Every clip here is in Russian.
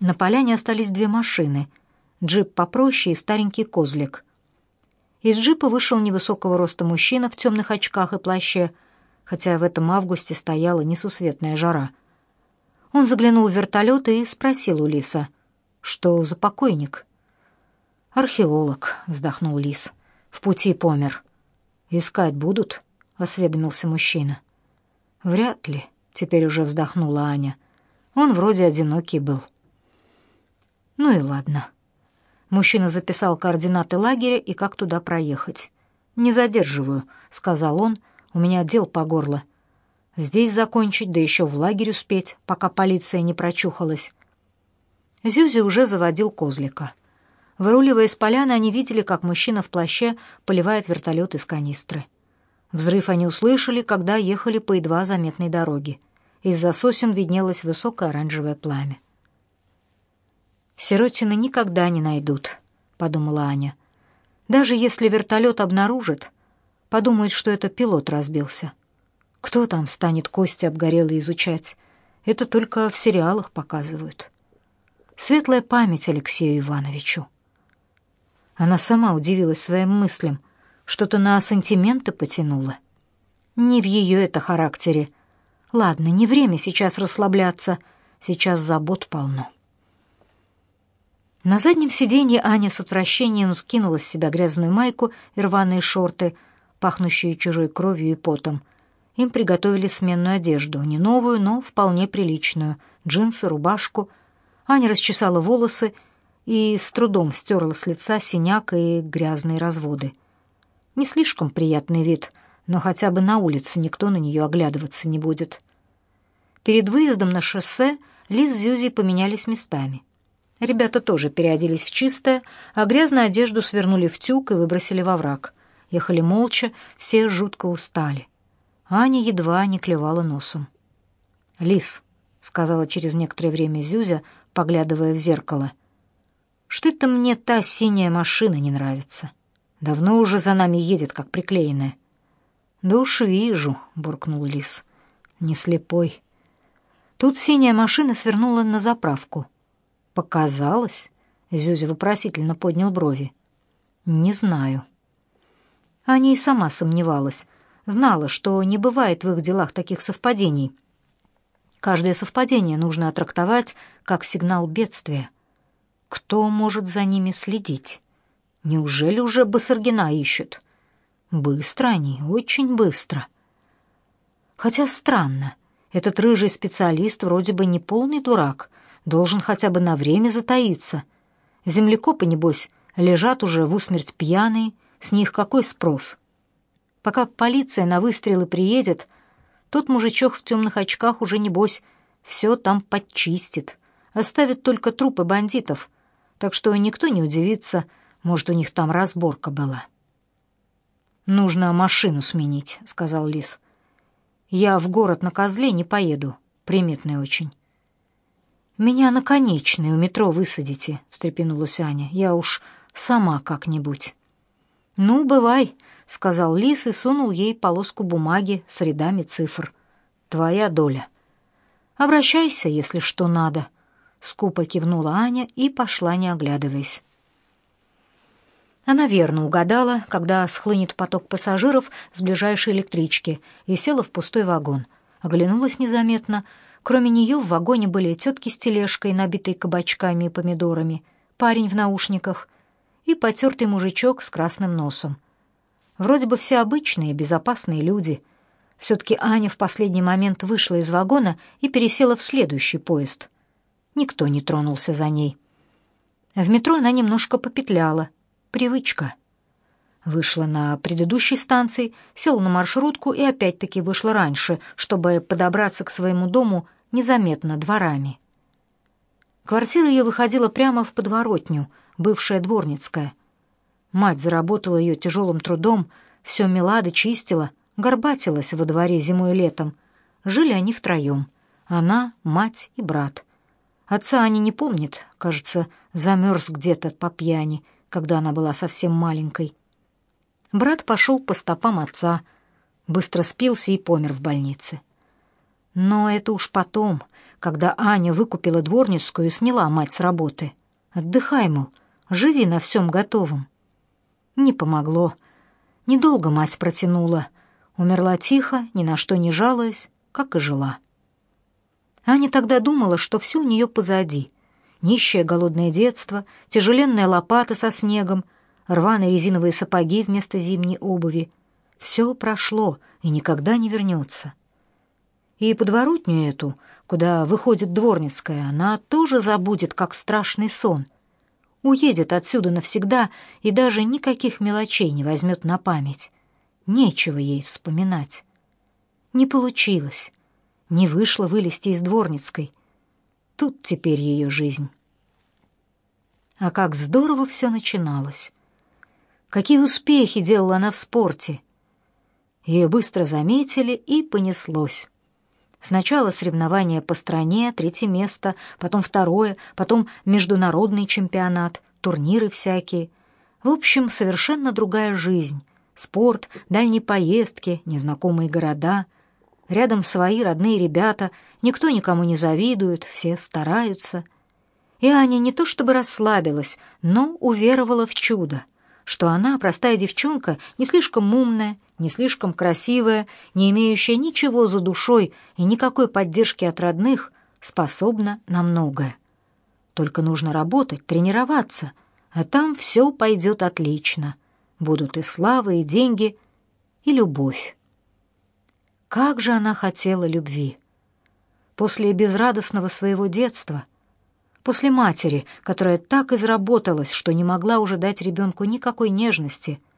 На поляне остались две машины — джип попроще и старенький козлик. Из джипа вышел невысокого роста мужчина в темных очках и плаще, хотя в этом августе стояла несусветная жара. Он заглянул в вертолет и спросил у Лиса, что за покойник. «Археолог», — вздохнул Лис, — «в пути помер». «Искать будут?» — осведомился мужчина. «Вряд ли», — теперь уже вздохнула Аня. «Он вроде одинокий был». «Ну и ладно». Мужчина записал координаты лагеря и как туда проехать. «Не задерживаю», — сказал он, — «у меня дел по горло. Здесь закончить, да еще в лагерь успеть, пока полиция не прочухалась». Зюзи уже заводил козлика. Выруливая с поляны, они видели, как мужчина в плаще поливает вертолет из канистры. Взрыв они услышали, когда ехали по едва заметной дороге. Из-за сосен виднелось высокое оранжевое пламя. «Сиротина никогда не найдут», — подумала Аня. «Даже если вертолет обнаружат, подумают, что это пилот разбился. Кто там станет кости обгорелые изучать? Это только в сериалах показывают. Светлая память Алексею Ивановичу». Она сама удивилась своим мыслям, что-то на сантименты потянула. Не в ее это характере. Ладно, не время сейчас расслабляться, сейчас забот полно. На заднем сиденье Аня с отвращением скинула с себя грязную майку и рваные шорты, пахнущие чужой кровью и потом. Им приготовили сменную одежду, не новую, но вполне приличную, джинсы, рубашку. Аня расчесала волосы и с трудом стерла с лица синяк и грязные разводы. Не слишком приятный вид, но хотя бы на улице никто на нее оглядываться не будет. Перед выездом на шоссе Лиз с Зюзи поменялись местами. Ребята тоже переоделись в чистое, а грязную одежду свернули в тюк и выбросили во враг. Ехали молча, все жутко устали. Аня едва не клевала носом. «Лис», — сказала через некоторое время Зюзя, поглядывая в зеркало, что-то мне та синяя машина не нравится. Давно уже за нами едет, как приклеенная. Да уж вижу, буркнул Лис. Не слепой. Тут синяя машина свернула на заправку. Показалось? Зюзя вопросительно поднял брови. Не знаю. Аня и сама сомневалась. Знала, что не бывает в их делах таких совпадений. Каждое совпадение нужно трактовать как сигнал бедствия. Кто может за ними следить? Неужели уже Басаргина ищут? Быстро они, очень быстро. Хотя странно. Этот рыжий специалист вроде бы не полный дурак, должен хотя бы на время затаиться. Землекопы, небось, лежат уже в усмерть пьяные, с них какой спрос? Пока полиция на выстрелы приедет, тот мужичок в темных очках уже, небось, все там подчистит, оставит только трупы бандитов — так что никто не удивится, может, у них там разборка была. «Нужно машину сменить», — сказал Лис. «Я в город на козле не поеду, приметный очень». «Меня на конечной у метро высадите», — встрепенулась Аня. «Я уж сама как-нибудь». «Ну, бывай», — сказал Лис и сунул ей полоску бумаги с рядами цифр. «Твоя доля. Обращайся, если что надо». Скупо кивнула Аня и пошла, не оглядываясь. Она верно угадала, когда схлынет поток пассажиров с ближайшей электрички, и села в пустой вагон. Оглянулась незаметно. Кроме нее в вагоне были тетки с тележкой, набитой кабачками и помидорами, парень в наушниках и потертый мужичок с красным носом. Вроде бы все обычные, безопасные люди. Все-таки Аня в последний момент вышла из вагона и пересела в следующий поезд — Никто не тронулся за ней. В метро она немножко попетляла. Привычка. Вышла на предыдущей станции, села на маршрутку и опять-таки вышла раньше, чтобы подобраться к своему дому незаметно дворами. Квартира ее выходила прямо в подворотню, бывшая дворницкая. Мать заработала ее тяжелым трудом, все мела чистила, горбатилась во дворе зимой и летом. Жили они втроем — она, мать и брат — Отца они не помнит, кажется, замерз где-то по пьяни, когда она была совсем маленькой. Брат пошел по стопам отца, быстро спился и помер в больнице. Но это уж потом, когда Аня выкупила дворницкую и сняла мать с работы. Отдыхай, мол, живи на всем готовом. Не помогло. Недолго мать протянула. Умерла тихо, ни на что не жалуясь, как и жила. Аня тогда думала, что все у нее позади. Нищее голодное детство, тяжеленная лопата со снегом, рваные резиновые сапоги вместо зимней обуви. Все прошло и никогда не вернется. И подворотню эту, куда выходит дворницкая, она тоже забудет, как страшный сон. Уедет отсюда навсегда и даже никаких мелочей не возьмет на память. Нечего ей вспоминать. Не получилось. Не вышло вылезти из дворницкой. Тут теперь ее жизнь. А как здорово все начиналось. Какие успехи делала она в спорте. Ее быстро заметили, и понеслось. Сначала соревнования по стране, третье место, потом второе, потом международный чемпионат, турниры всякие. В общем, совершенно другая жизнь. Спорт, дальние поездки, незнакомые города. Рядом свои родные ребята, никто никому не завидует, все стараются. И Аня не то чтобы расслабилась, но уверовала в чудо, что она, простая девчонка, не слишком умная, не слишком красивая, не имеющая ничего за душой и никакой поддержки от родных, способна на многое. Только нужно работать, тренироваться, а там все пойдет отлично. Будут и слава, и деньги, и любовь. Как же она хотела любви! После безрадостного своего детства, после матери, которая так изработалась, что не могла уже дать ребенку никакой нежности —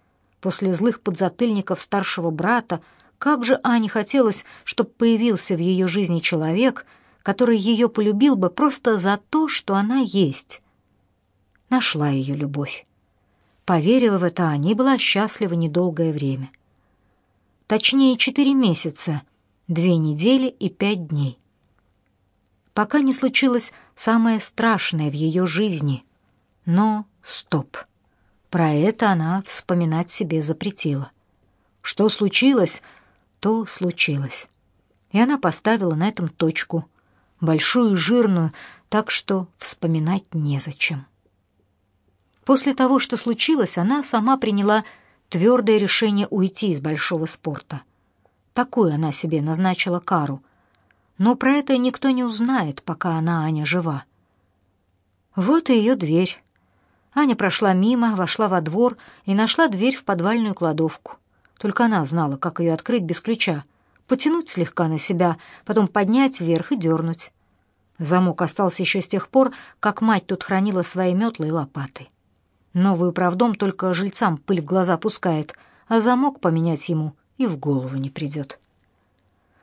После злых подзатыльников старшего брата, как же Ане хотелось, чтобы появился в ее жизни человек, который ее полюбил бы просто за то, что она есть. Нашла ее любовь. Поверила в это Аня и была счастлива недолгое время. Точнее, четыре месяца, две недели и пять дней. Пока не случилось самое страшное в ее жизни. Но стоп. Про это она вспоминать себе запретила. Что случилось, то случилось. И она поставила на этом точку, большую и жирную, так что вспоминать незачем. После того, что случилось, она сама приняла твердое решение уйти из большого спорта. Такую она себе назначила кару. Но про это никто не узнает, пока она, Аня, жива. Вот и ее дверь. Аня прошла мимо, вошла во двор и нашла дверь в подвальную кладовку. Только она знала, как ее открыть без ключа. Потянуть слегка на себя, потом поднять вверх и дернуть. Замок остался еще с тех пор, как мать тут хранила свои метлы и лопаты. Новый управдом только жильцам пыль в глаза пускает, а замок поменять ему и в голову не придет.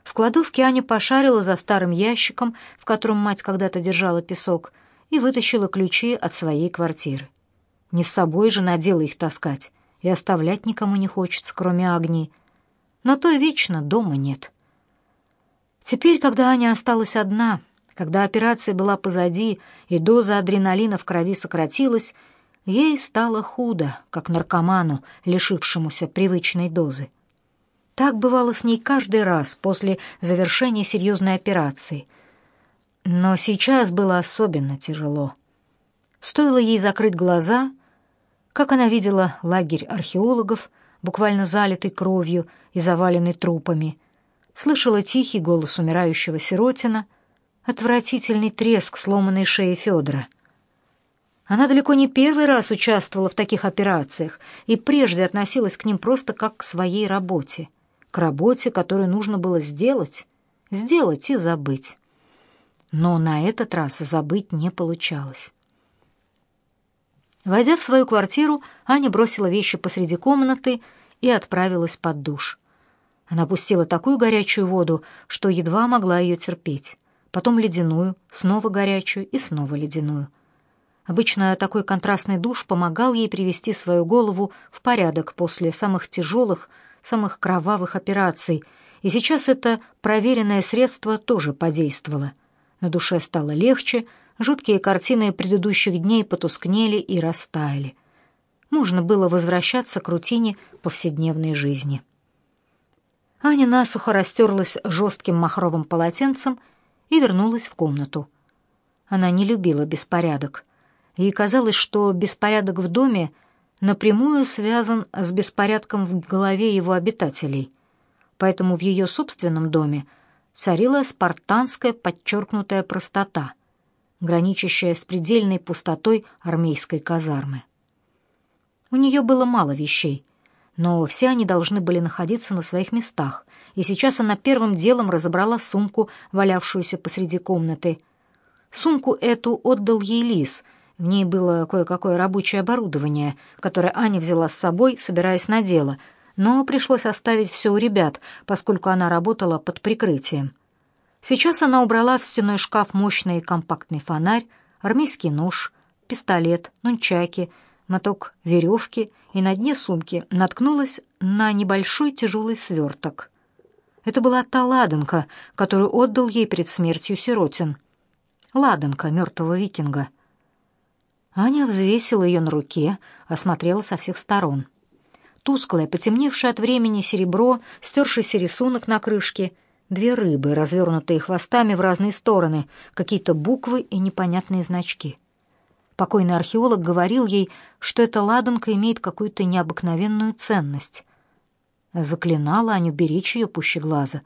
В кладовке Аня пошарила за старым ящиком, в котором мать когда-то держала песок, и вытащила ключи от своей квартиры. Не с собой же надела их таскать, и оставлять никому не хочется, кроме Агнии. Но то вечно дома нет. Теперь, когда Аня осталась одна, когда операция была позади и доза адреналина в крови сократилась, ей стало худо, как наркоману, лишившемуся привычной дозы. Так бывало с ней каждый раз после завершения серьезной операции. Но сейчас было особенно тяжело. Стоило ей закрыть глаза, как она видела лагерь археологов, буквально залитый кровью и заваленный трупами, слышала тихий голос умирающего сиротина, отвратительный треск сломанной шеи Федора. Она далеко не первый раз участвовала в таких операциях и прежде относилась к ним просто как к своей работе, к работе, которую нужно было сделать, сделать и забыть. Но на этот раз забыть не получалось. Войдя в свою квартиру, Аня бросила вещи посреди комнаты и отправилась под душ. Она пустила такую горячую воду, что едва могла ее терпеть. Потом ледяную, снова горячую и снова ледяную. Обычно такой контрастный душ помогал ей привести свою голову в порядок после самых тяжелых, самых кровавых операций, и сейчас это проверенное средство тоже подействовало. На душе стало легче, Жуткие картины предыдущих дней потускнели и растаяли. Можно было возвращаться к рутине повседневной жизни. Аня насухо растерлась жестким махровым полотенцем и вернулась в комнату. Она не любила беспорядок. Ей казалось, что беспорядок в доме напрямую связан с беспорядком в голове его обитателей. Поэтому в ее собственном доме царила спартанская подчеркнутая простота, граничащая с предельной пустотой армейской казармы. У нее было мало вещей, но все они должны были находиться на своих местах, и сейчас она первым делом разобрала сумку, валявшуюся посреди комнаты. Сумку эту отдал ей Лис. В ней было кое-какое рабочее оборудование, которое Аня взяла с собой, собираясь на дело, но пришлось оставить все у ребят, поскольку она работала под прикрытием. Сейчас она убрала в стеной шкаф мощный компактный фонарь, армейский нож, пистолет, нунчаки — моток веревки и на дне сумки наткнулась на небольшой тяжелый сверток. Это была та ладанка, которую отдал ей перед смертью Сиротин. Ладанка мертвого викинга. Аня взвесила ее на руке, осмотрела со всех сторон. Тусклое, потемневшее от времени серебро, стершийся рисунок на крышке, две рыбы, развернутые хвостами в разные стороны, какие-то буквы и непонятные значки — Покойный археолог говорил ей, что эта ладанка имеет какую-то необыкновенную ценность. Заклинала Аню беречь ее пуще глаза.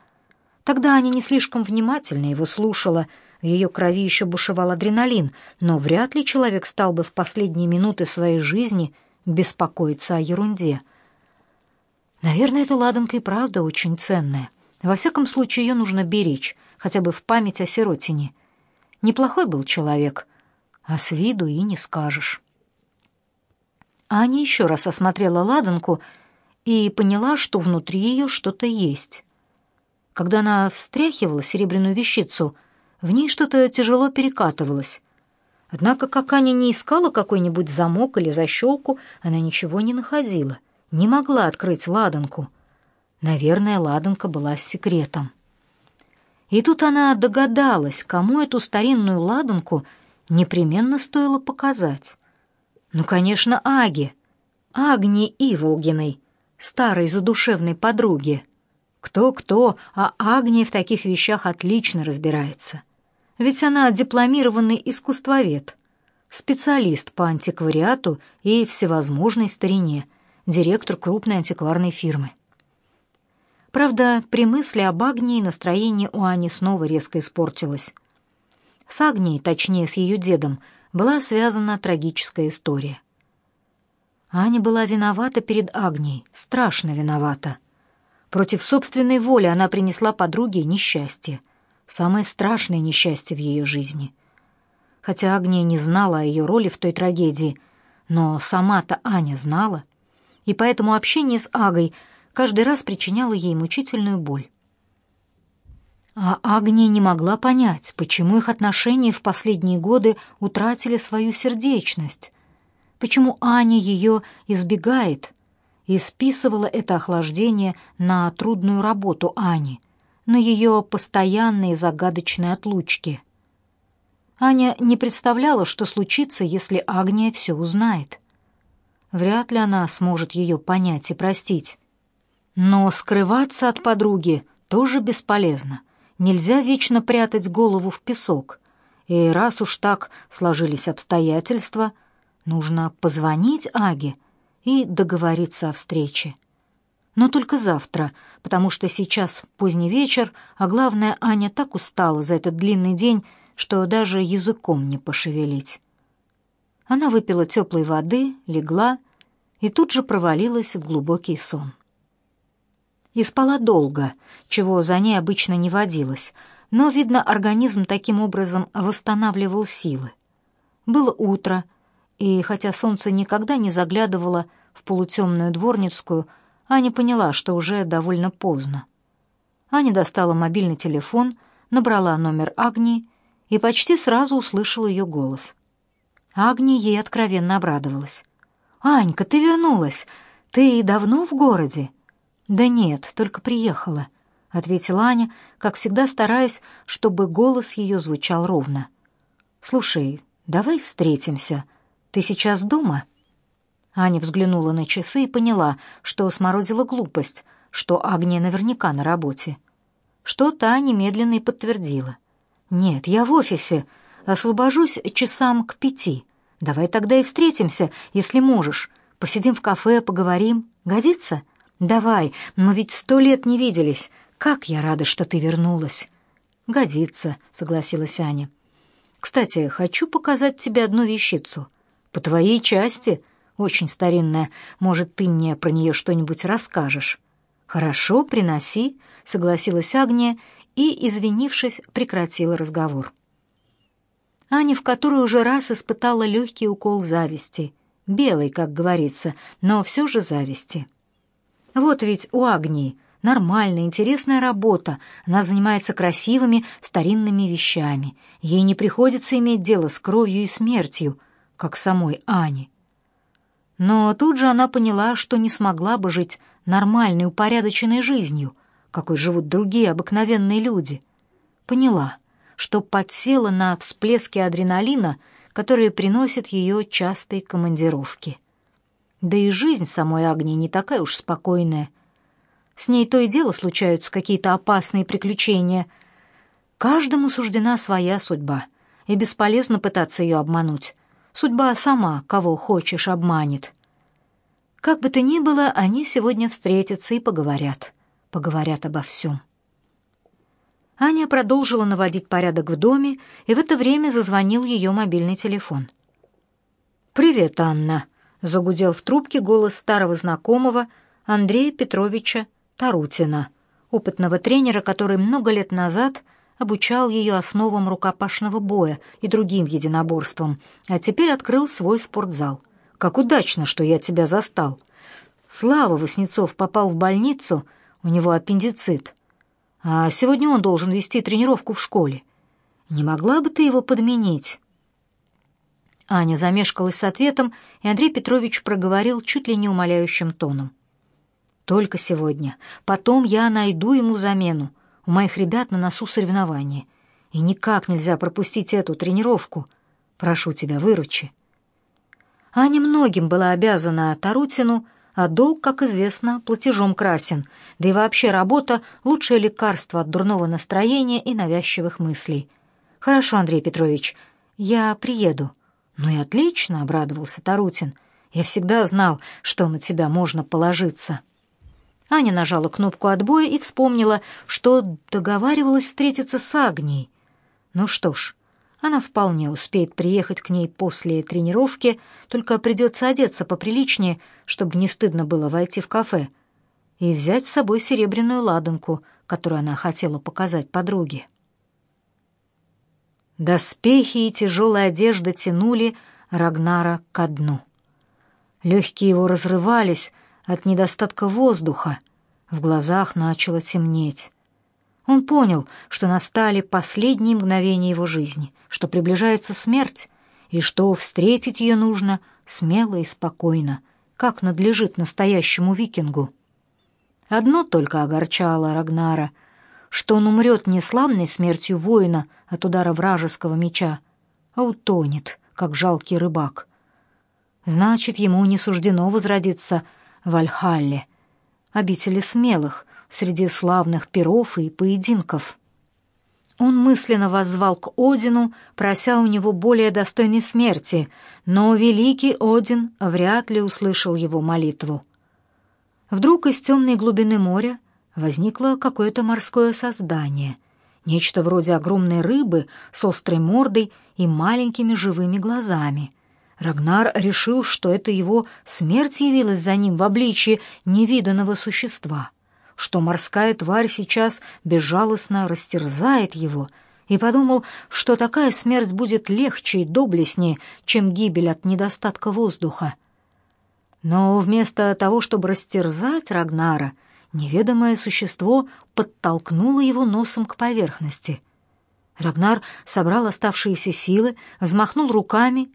Тогда Аня не слишком внимательно его слушала, в ее крови еще бушевал адреналин, но вряд ли человек стал бы в последние минуты своей жизни беспокоиться о ерунде. Наверное, эта ладанка и правда очень ценная. Во всяком случае, ее нужно беречь, хотя бы в память о сиротине. Неплохой был человек — а с виду и не скажешь. Аня еще раз осмотрела ладанку и поняла, что внутри ее что-то есть. Когда она встряхивала серебряную вещицу, в ней что-то тяжело перекатывалось. Однако, как Аня не искала какой-нибудь замок или защелку, она ничего не находила, не могла открыть ладанку. Наверное, ладанка была с секретом. И тут она догадалась, кому эту старинную ладанку — непременно стоило показать. Ну, конечно, Аге, Агне Иволгиной, старой задушевной подруге. Кто-кто, а Агния в таких вещах отлично разбирается. Ведь она дипломированный искусствовед, специалист по антиквариату и всевозможной старине, директор крупной антикварной фирмы. Правда, при мысли об Агнии настроение у Ани снова резко испортилось. С Агнией, точнее, с ее дедом, была связана трагическая история. Аня была виновата перед Агнией, страшно виновата. Против собственной воли она принесла подруге несчастье, самое страшное несчастье в ее жизни. Хотя Агния не знала о ее роли в той трагедии, но сама-то Аня знала, и поэтому общение с Агой каждый раз причиняло ей мучительную боль. А Агния не могла понять, почему их отношения в последние годы утратили свою сердечность, почему Аня ее избегает, и списывала это охлаждение на трудную работу Ани, на ее постоянные загадочные отлучки. Аня не представляла, что случится, если Агния все узнает. Вряд ли она сможет ее понять и простить. Но скрываться от подруги тоже бесполезно — Нельзя вечно прятать голову в песок. И раз уж так сложились обстоятельства, нужно позвонить Аге и договориться о встрече. Но только завтра, потому что сейчас поздний вечер, а главное, Аня так устала за этот длинный день, что даже языком не пошевелить. Она выпила теплой воды, легла и тут же провалилась в глубокий сон и спала долго, чего за ней обычно не водилось, но, видно, организм таким образом восстанавливал силы. Было утро, и хотя солнце никогда не заглядывало в полутемную дворницкую, Аня поняла, что уже довольно поздно. Аня достала мобильный телефон, набрала номер Агнии и почти сразу услышала ее голос. Агния ей откровенно обрадовалась. «Анька, ты вернулась! Ты давно в городе?» «Да нет, только приехала», — ответила Аня, как всегда стараясь, чтобы голос ее звучал ровно. «Слушай, давай встретимся. Ты сейчас дома?» Аня взглянула на часы и поняла, что сморозила глупость, что Агния наверняка на работе. Что та немедленно и подтвердила. «Нет, я в офисе. Освобожусь часам к пяти. Давай тогда и встретимся, если можешь. Посидим в кафе, поговорим. Годится? Давай, мы ведь сто лет не виделись. Как я рада, что ты вернулась!» «Годится», — согласилась Аня. «Кстати, хочу показать тебе одну вещицу. По твоей части, очень старинная. Может, ты мне про нее что-нибудь расскажешь?» «Хорошо, приноси», — согласилась Агния и, извинившись, прекратила разговор. Аня в которой уже раз испытала легкий укол зависти. Белый, как говорится, но все же зависти. Вот ведь у Агнии нормальная, интересная работа. Она занимается красивыми старинными вещами. Ей не приходится иметь дело с кровью и смертью, как самой Ане. Но тут же она поняла, что не смогла бы жить нормальной, упорядоченной жизнью, какой живут другие обыкновенные люди. Поняла, что подсела на всплески адреналина, которые приносят ее частые командировки. Да и жизнь самой Агнии не такая уж спокойная. С ней то и дело случаются какие-то опасные приключения. Каждому суждена своя судьба, и бесполезно пытаться ее обмануть. Судьба сама, кого хочешь, обманет. Как бы то ни было, они сегодня встретятся и поговорят. Поговорят обо всем. Аня продолжила наводить порядок в доме, и в это время зазвонил ее мобильный телефон. «Привет, Анна», — загудел в трубке голос старого знакомого Андрея Петровича Тарутина, опытного тренера, который много лет назад обучал ее основам рукопашного боя и другим единоборствам, а теперь открыл свой спортзал — как удачно, что я тебя застал. Слава Васнецов попал в больницу, у него аппендицит. А сегодня он должен вести тренировку в школе. Не могла бы ты его подменить?» Аня замешкалась с ответом, и Андрей Петрович проговорил чуть ли не умоляющим тоном. «Только сегодня. Потом я найду ему замену. У моих ребят на носу соревнования. И никак нельзя пропустить эту тренировку. Прошу тебя, выручи». Аня многим была обязана Тарутину, а долг, как известно, платежом красен, да и вообще работа — лучшее лекарство от дурного настроения и навязчивых мыслей. «Хорошо, Андрей Петрович, я приеду». «Ну и отлично», — обрадовался Тарутин. «Я всегда знал, что на тебя можно положиться». Аня нажала кнопку отбоя и вспомнила, что договаривалась встретиться с Агнией. Ну что ж, она вполне успеет приехать к ней после тренировки, только придется одеться поприличнее, чтобы не стыдно было войти в кафе, и взять с собой серебряную ладанку, которую она хотела показать подруге. Доспехи и тяжелая одежда тянули Рагнара ко дну. Легкие его разрывались от недостатка воздуха, в глазах начало темнеть. Он понял, что настали последние мгновения его жизни, что приближается смерть, и что встретить ее нужно смело и спокойно, как надлежит настоящему викингу. Одно только огорчало Рагнара, что он умрет не славной смертью воина от удара вражеского меча, а утонет, как жалкий рыбак. Значит, ему не суждено возродиться в Альхалле, обители смелых, среди славных перов и поединков. Он мысленно воззвал к Одину, прося у него более достойной смерти, но великий Один вряд ли услышал его молитву. Вдруг из темной глубины моря возникло какое-то морское создание, нечто вроде огромной рыбы с острой мордой и маленькими живыми глазами. Рагнар решил, что это его смерть явилась за ним в обличье невиданного существа — что морская тварь сейчас безжалостно растерзает его, и подумал, что такая смерть будет легче и доблестнее, чем гибель от недостатка воздуха. Но вместо того, чтобы растерзать Рагнара, неведомое существо подтолкнуло его носом к поверхности. Рагнар собрал оставшиеся силы, взмахнул руками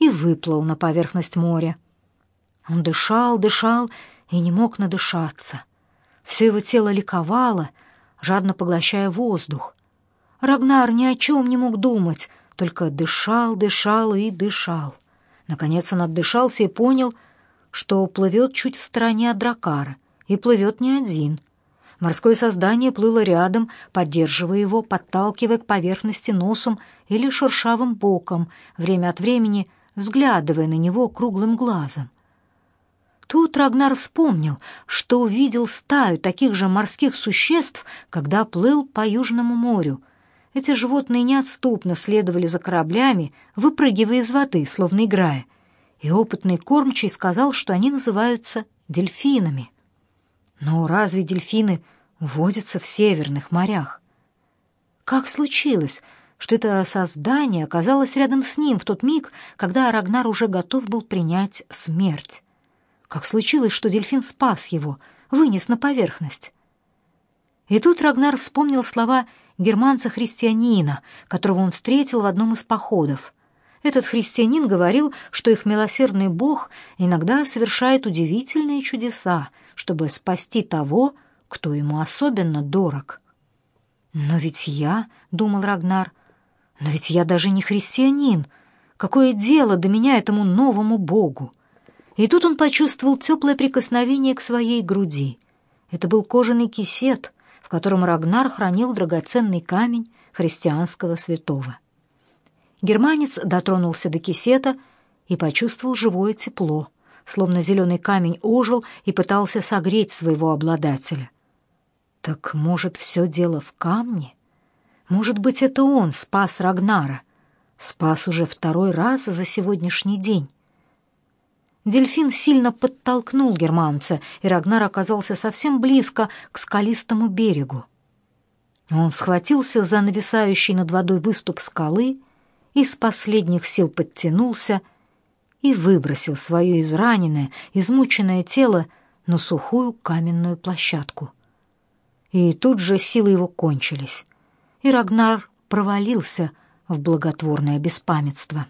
и выплыл на поверхность моря. Он дышал, дышал и не мог надышаться. Все его тело ликовало, жадно поглощая воздух. Рагнар ни о чем не мог думать, только дышал, дышал и дышал. Наконец он отдышался и понял, что плывет чуть в стороне от дракара, и плывет не один. Морское создание плыло рядом, поддерживая его, подталкивая к поверхности носом или шершавым боком, время от времени взглядывая на него круглым глазом. Тут Рагнар вспомнил, что увидел стаю таких же морских существ, когда плыл по Южному морю. Эти животные неотступно следовали за кораблями, выпрыгивая из воды, словно играя. И опытный кормчий сказал, что они называются дельфинами. Но разве дельфины водятся в северных морях? Как случилось, что это создание оказалось рядом с ним в тот миг, когда Рагнар уже готов был принять смерть? Как случилось, что дельфин спас его, вынес на поверхность? И тут Рагнар вспомнил слова германца-христианина, которого он встретил в одном из походов. Этот христианин говорил, что их милосердный Бог иногда совершает удивительные чудеса, чтобы спасти того, кто ему особенно дорог. «Но ведь я», — думал Рагнар, — «но ведь я даже не христианин. Какое дело до меня этому новому Богу?» И тут он почувствовал теплое прикосновение к своей груди. Это был кожаный кисет, в котором Рагнар хранил драгоценный камень христианского святого. Германец дотронулся до кисета и почувствовал живое тепло, словно зеленый камень ожил и пытался согреть своего обладателя. Так, может, все дело в камне? Может быть, это он спас Рагнара, спас уже второй раз за сегодняшний день. Дельфин сильно подтолкнул германца, и Рагнар оказался совсем близко к скалистому берегу. Он схватился за нависающий над водой выступ скалы и с последних сил подтянулся и выбросил свое израненное, измученное тело на сухую каменную площадку. И тут же силы его кончились, и Рагнар провалился в благотворное беспамятство.